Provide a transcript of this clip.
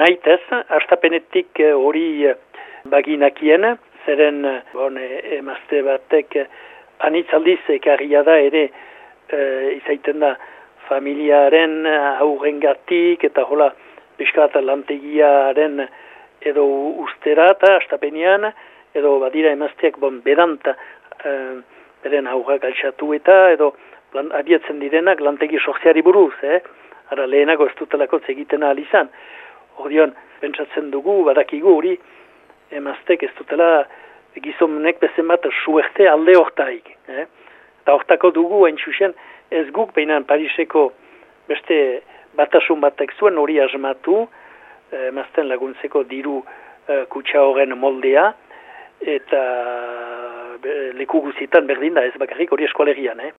nahitez, astapenetik hori baginakien, zeren bon, emazte batek anitzaldiz ekarria da ere e, izaiten da familiaren aurrengatik eta hola piskat lantegiaren edo ustera eta astapenean edo badira emazteak bon bedanta e, beren aurrak altxatu eta edo lan, abietzen direnak lantegi soziari buruz, eh? Ara lehenago ez dutelako egiten ahal izan. Horion, pentsatzen dugu, badakigu hori, emaztek ez dutela gizonek bezen bat suerte alde hortaik. Eh? Eta hortako dugu, hain txusen, ez guk behinan Pariseko beste batasun batek zuen hori asmatu, emazten laguntzeko diru e, kutsa horren moldea, eta leku guzietan berdin da ez bakarrik hori eskolegian, eh?